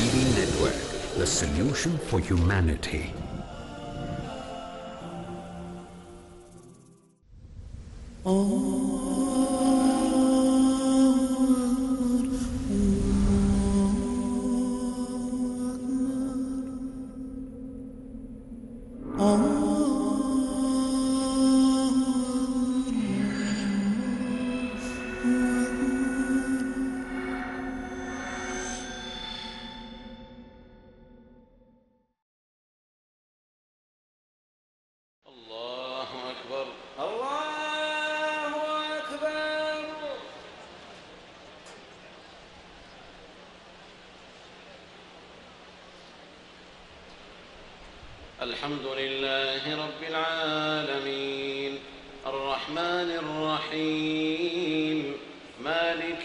TV network, the solution for humanity. Oh.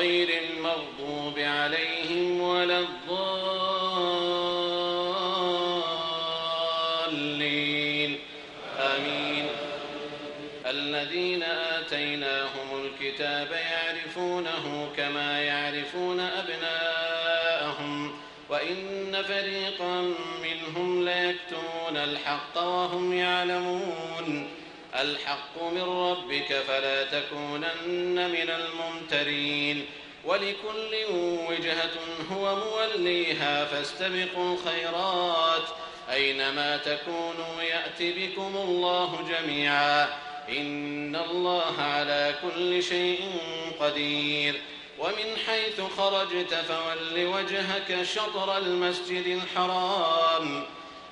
غير المغضوب عليهم ولا الضالين. آمين. الذين آتيناهم الكتاب يعرفونه كما يعرفون أبناءهم وإن فريقا منهم ليكتمون الحق وهم يعلمون. الحق من ربك فلا تكونن من الممترين ولكل وجهة هو موليها فاستبقوا الخيرات أينما تكونوا يأت بكم الله جميعا إن الله على كل شيء قدير ومن حيث خرجت فول وجهك شطر المسجد الحرام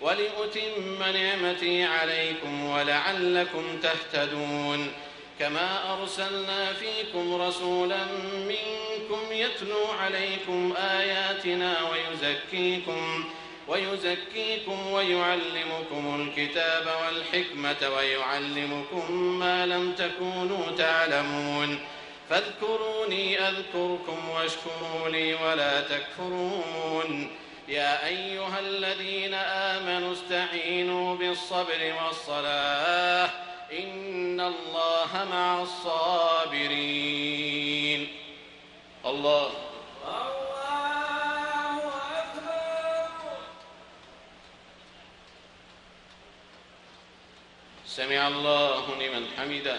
ولأتم نعمتي عليكم ولعلكم تهتدون. كما أرسلنا فيكم رسولا منكم يتلو عليكم آياتنا ويزكيكم ويزكيكم ويعلمكم الكتاب والحكمة ويعلمكم ما لم تكونوا تعلمون. فاذكروني أذكركم واشكروا لي ولا تكفرون. يا أيها الذين آمنوا استعينوا بالصبر والصلاة. إن الله مع الصابرين. الله. سمع الله لمن حمده.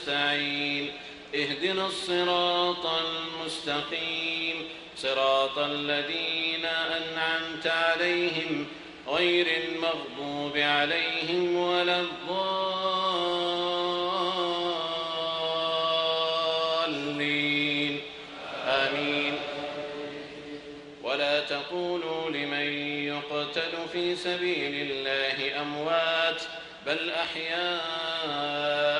نستعين. اهدنا الصراط المستقيم. صراط الذين أنعمت عليهم غير المغضوب عليهم ولا الضالين. آمين. ولا تقولوا لمن يقتل في سبيل الله أموات بل أحياء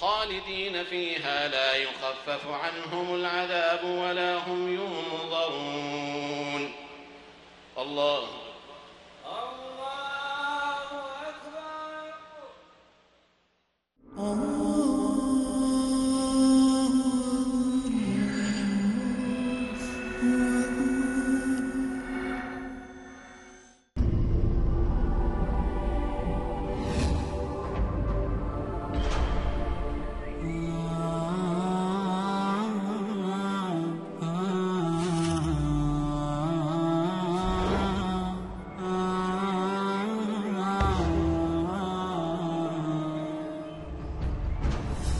خالدين فيها لا يخفف عنهم العذاب ولا هم ينظرون. الله. الله أكبر.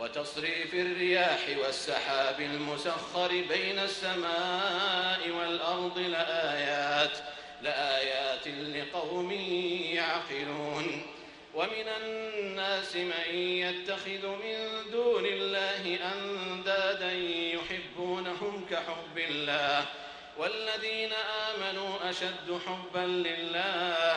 وتصريف الرياح والسحاب المسخر بين السماء والأرض لآيات لآيات لقوم يعقلون. ومن الناس من يتخذ من دون الله أندادا يحبونهم كحب الله والذين آمنوا أشد حبا لله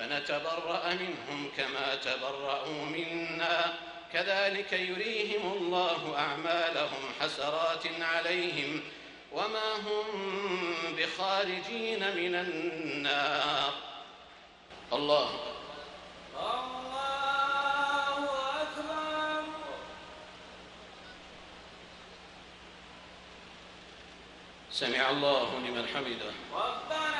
فنتبرأ منهم كما تبرأوا منا. كذلك يريهم الله أعمالهم حسرات عليهم وما هم بخارجين من النار. الله الله أكبر. سمع الله لمن حمده. ربنا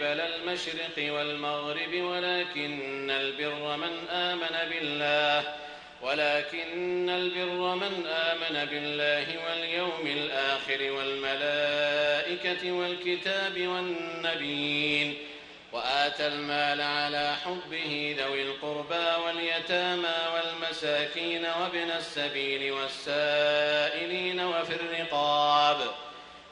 قبل المشرق والمغرب ولكن البر من آمن بالله ولكن البر من آمن بالله واليوم الآخر والملائكة والكتاب والنبيين. وآتى المال على حبه ذوي القربى واليتامى والمساكين وابن السبيل والسائلين وفي الرقاب.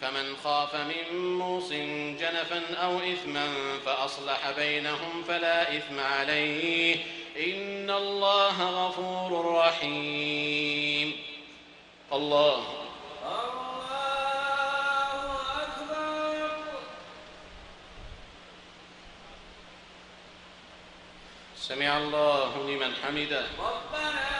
فمن خاف من موص جنفا أو إثما فأصلح بينهم فلا إثم عليه. إن الله غفور رحيم. الله الله أكبر. سمع الله لمن حمده. ربنا